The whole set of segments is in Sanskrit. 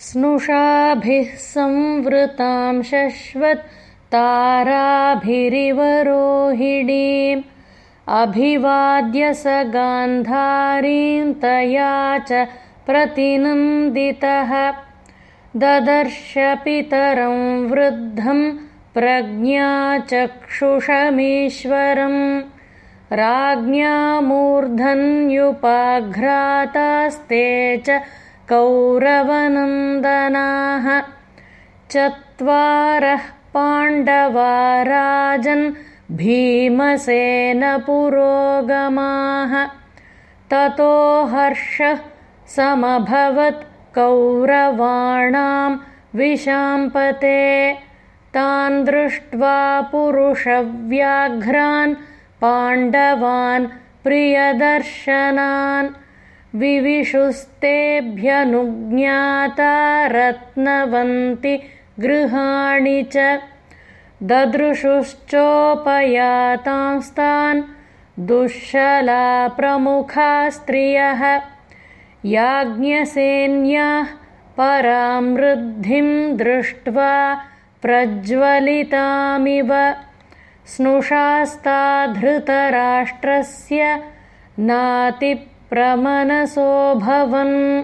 स्नुषाभिः संवृतां शश्वत् ताराभिरिवरोहिणीम् अभिवाद्य स गान्धारीं तया च प्रतिनन्दितः। ददर्शपितरं वृद्धं प्रज्ञाचक्षुषमीश्वरम् राज्ञामूर्धन्युपाघ्रातास्ते च कौरवनन्दनाः। चत्वारः पाण्डवा राजन् भीमसेनपुरोगमाः। ततो हर्षः समभवत् कौरवाणां विशाम्पते। तान् दृष्ट्वा पुरुषव्याघ्रान् पाण्डवान् प्रियदर्शनान् विविशुस्तेभ्यनुज्ञाता रत्नवन्ति गृहाणि च ददृशुश्चोपयातांस्तान् दुःशला प्रमुखा स्त्रियः याज्ञसेन्याः परामृद्धिं दृष्ट्वा प्रज्वलितामिव स्नुषास्ता धृतराष्ट्रस्य नातिप्रमनसोऽभवन्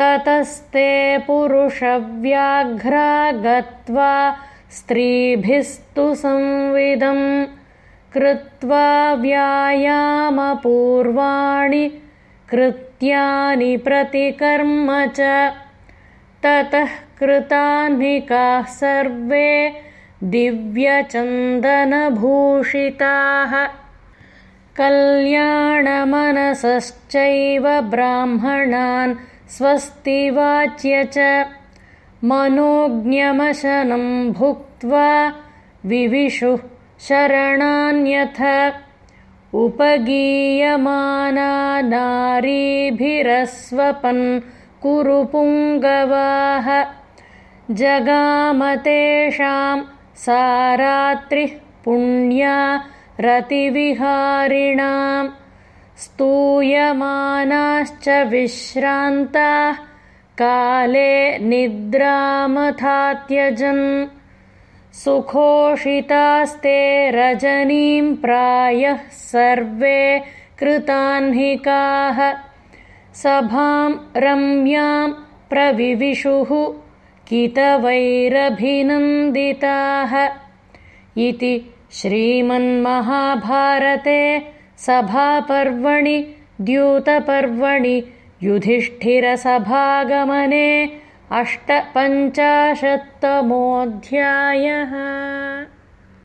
ततस्ते पुरुषव्याघ्रा गत्वा स्त्रीभिस्तु संविदम् कृत्वा व्यायामपूर्वाणि कृत्यानि प्रतिकर्म च। ततः कृताह्निकाः सर्वे दिव्यचन्दनभूषिताः कल्याणमनसश्चैव ब्राह्मणान् स्वस्तिवाच्य च मनोज्ञमशनं भुक्त्वा विविशुः शरणान्यथ उपगीयमाना नारीभिरस्वपन् कुरुपुङ्गवाः जगामतेषां सारात्रिः पुण्या रतिविहारिणां स्तूयमानाश्च विश्रान्ताः काले निद्रामथात्यजन् सुखोषितास्ते रजनीं प्रायः सर्वे कृताह्निकाः सभां रम्यां प्रविविशुः कितवैरभिनन्दिताः। इति श्रीमन्महाभारते सभापर्वणि द्यूतपर्वणि युधिष्ठिरसभागमने अष्टपञ्चाशत्तमोऽध्यायः